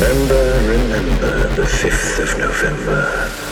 Remember, remember the 5th of November.